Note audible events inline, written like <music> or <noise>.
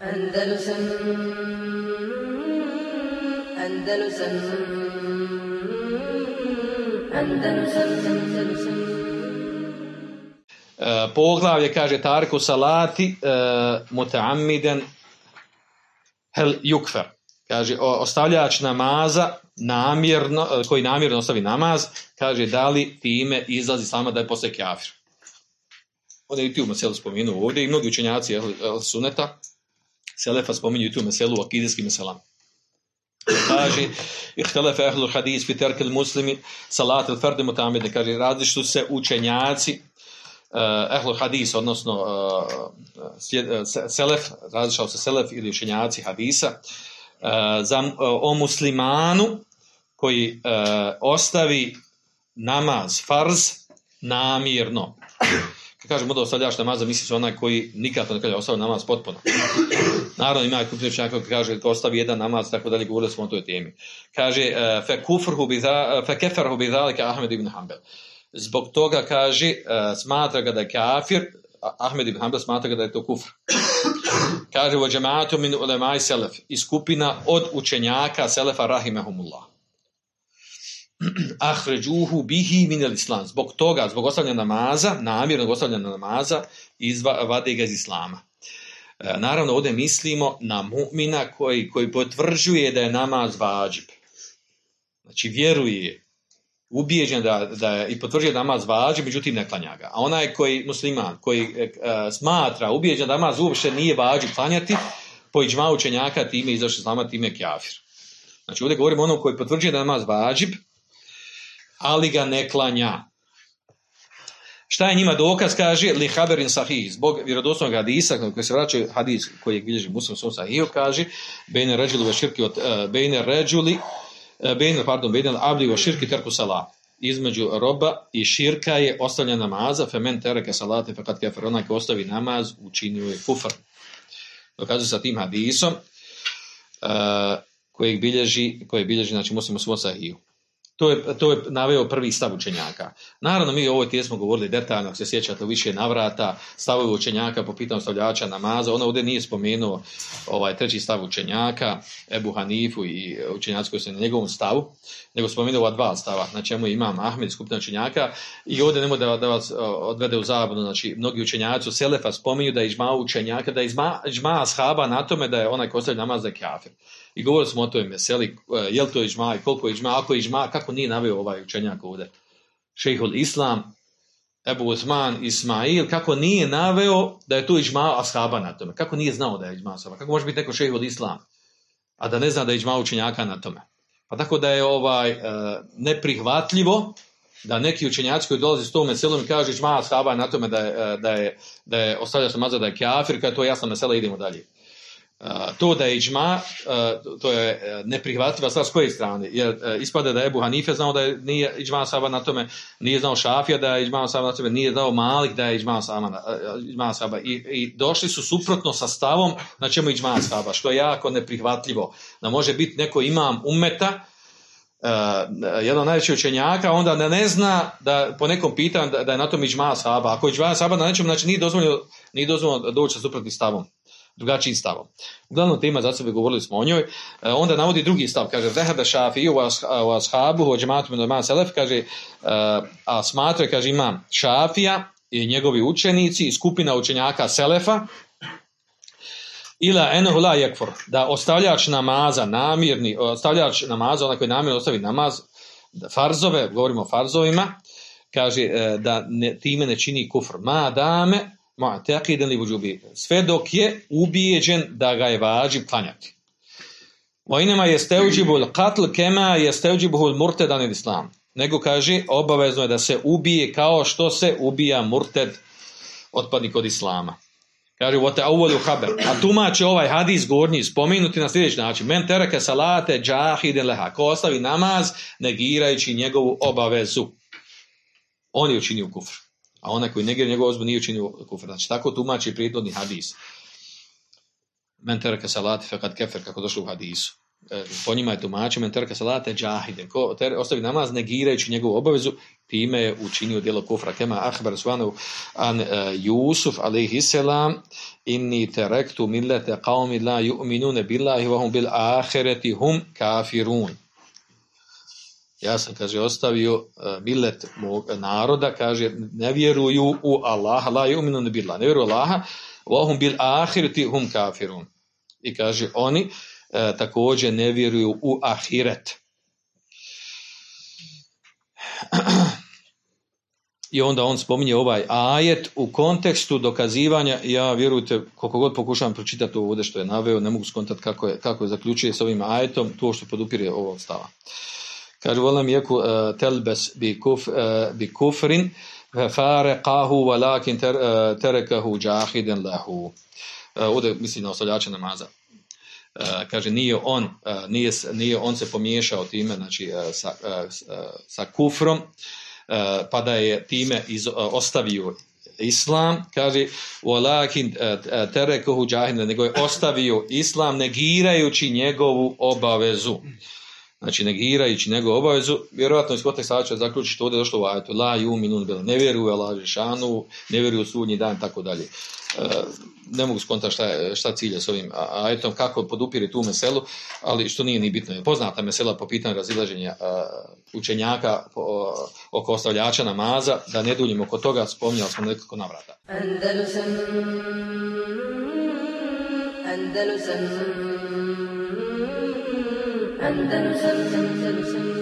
Andalusam Andalusam E, poglavlje kaže Tariku Salati e, mutaamiden hel yukfer. Kaže ostavljač namaza namjerno, e, koji namjerno ostavi namaz, kaže da li time izlazi sama da je poslije kafir. Ovdje je i tu meselu spomenuo ovdje i mnogi učenjaci ehl suneta Selefa spominju i tu meselu u akidijskim meselama. kaže ihtelefe ehlu hadis fi terkel muslimi salat il fardi mutamide kaže različito se učenjaci ehlu hadis odnosno uh, se- selef različao se selef ili učenjaci hadisa za, o muslimanu koji ostavi namaz farz namjerno kažemo da ostavljaš namaza, misli se onaj koji nikad ne kaže ostavio namaz potpuno. Naravno ima kupnjeć koji kaže ko ostavi jedan namaz, tako dalje, govorili smo o toj temi. Kaže, e, fe kufrhu za, fe keferhu bi Ahmed ibn Hanbel. Zbog toga kaže, e, smatra ga da je kafir, Ahmed ibn Hanbel smatra ga da je to kufr. Kaže, o džematu min ulemaj selef, i skupina od učenjaka selefa rahimehumullah <clears throat> ahređuhu bihi min islam. Zbog toga, zbog ostavljanja namaza, namjernog ostavljanja namaza, izva, vade ga iz islama. E, naravno, ovdje mislimo na mu'mina koji, koji potvrđuje da je namaz vađib. Znači, vjeruje, ubijeđen da, da je, i potvrđuje da namaz vađib, međutim ne klanja ga. A onaj koji, musliman, koji e, e, smatra, ubijeđen da namaz uopšte nije vađib klanjati, po iđma učenjaka time izašao iz islama, time kjafir. Znači, ovdje govorimo onom koji potvrđuje da namaz vađib, ali ga ne klanja. Šta je njima dokaz, kaže, li haberin sahih, zbog vjerodostojnog hadisa, koji se vraća hadis koji je bilježi muslim svom sahiju, kaže, bejne ređuli ve širki, uh, bejne ređuli, uh, bejne, pardon, bejne abdi ve širki terku. Između roba i širka je ostavljena namaza, femen tereke salate, fe kad kefer, onaj ko ostavi namaz, učinio je kufr. Dokazuje sa tim hadisom, uh, kojeg bilježi, koje bilježi, znači muslim u svom sahiju. To je, to je naveo prvi stav učenjaka. Naravno, mi o ovoj tijeli smo govorili detaljno, ako se sjećate više navrata, stavovi učenjaka po pitanju stavljača namaza. Ono ovdje nije spomenuo ovaj treći stav učenjaka, Ebu Hanifu i učenjaci koji su na njegovom stavu, nego spomenuo ova dva stava, na čemu imam Ahmed, skupina učenjaka, i ovdje nemo da, da vas odvede u zabunu, znači mnogi učenjaci u Selefa spominju da je ižma učenjaka, da je ižma, ižma ashaba na tome da je onaj ko namaz da je kafir. I govorili smo o toj meseli, je li to ižma i koliko je ižma, ako je ižma, kako nije naveo ovaj učenjak ovdje. Šejhul Islam, Ebu Osman, Ismail, kako nije naveo da je to ižma ashaba na tome. Kako nije znao da je ižma ashaba. Kako može biti neko šejhul Islam, a da ne zna da je ižma učenjaka na tome. Pa tako da je ovaj e, neprihvatljivo da neki učenjaci koji dolaze s tom meselom i kažu ižma ashaba na tome da je, e, da je, da je ostavlja se da je kafir, kada je to mesela, idemo dalje. Uh, to da je iđma, uh, to je uh, neprihvatljiva stvar s koje strane, jer ispada da je Ebu Hanife znao da je, nije iđma saba na tome, nije znao Šafija da je iđma saba na tome, nije znao Malik da je iđma saba, iđma saba. I, I došli su suprotno sa stavom na čemu iđma saba, što je jako neprihvatljivo. Da može biti neko imam umeta, Uh, jedan od najvećih učenjaka, onda da ne zna da po nekom pitanju da, da je na tom iđma saba. Ako iđma saba na nečem, znači nije dozvoljeno, nije dozvoljeno doći sa suprotnim stavom drugačijim stavom. Uglavnom tema za sebe govorili smo o njoj. E, onda navodi drugi stav, kaže Zehada Šafi u ashabu, u džematu min selef, kaže e, a smatra, kaže ima Šafija i njegovi učenici i skupina učenjaka Selefa ila enahu la yakfur da ostavljač namaza namirni ostavljač namaza onaj koji namjerno ostavi namaz farzove govorimo o farzovima kaže e, da ne, time ne čini kufr ma dame mu'taqiden li vujubi sve dok je ubijeđen da ga je važib klanjati. Wa inma yastawjibu al-qatl kama yastawjibuhu al-murtad an islam nego kaže obavezno je da se ubije kao što se ubija murted otpadnik od islama. Kaže wa ta'awwalu khabar. A tumači ovaj hadis gornji spomenuti na sljedeći način. Men teraka salate jahiden laha ko ostavi namaz negirajući njegovu obavezu. On je učinio kufr a onaj koji negira njegovu ozbu nije učinio kufr. Znači, tako tumači prijedlodni hadis. Men tereke salati fekad kefer, kako došlo u hadisu. e, po njima je tumačio men terka salate džahiden. Ko ter, ostavi namaz negirajući njegovu obavezu, time je učinio djelo kufra. Kema ahbar svanu an uh, Jusuf alaihi selam inni terektu millete qavmi la yu'minune billahi wa hum bil ahireti hum kafirun. Ja sam, kaže, ostavio uh, millet mog naroda, kaže, ne vjeruju u Allaha, la yu'minune billahi, ne vjeruju Allaha, wa hum bil ahireti hum kafirun. I kaže, oni uh, također ne vjeruju u ahiret. I onda on spominje ovaj ajet u kontekstu dokazivanja, ja vjerujte, koliko god pokušavam pročitati ovo ovdje što je naveo, ne mogu skontati kako je, kako je zaključuje s ovim ajetom, to što podupire ovog stava. Kaže, volam jeku telbes bi, kuf, bi kufrin, fare qahu walakin ter, terekahu džahiden lahu. Ovdje misli na ostavljača namaza. Kaže, nije on, nije, nije on se pomiješao time, znači, sa, sa kufrom, pa da je time iz, ostavio islam, kaže walakin terekuhu nego je ostavio islam negirajući njegovu obavezu. Znači negirajući njegovu obavezu, vjerojatno iz konteksta će zaključiti ovdje je došlo u ajetu la yuminun bil, ne vjeruju Allah ne vjeruju u sudnji dan tako dalje. Ne mogu skontati šta, šta cilje s ovim ajetom, kako podupiri tu meselu, ali što nije ni bitno. Poznata mesela po pitanju razilaženja učenjaka oko ostavljača namaza, da ne duljimo oko toga, spominjali smo nekako navrata. Andalusam Andalusam Andalusam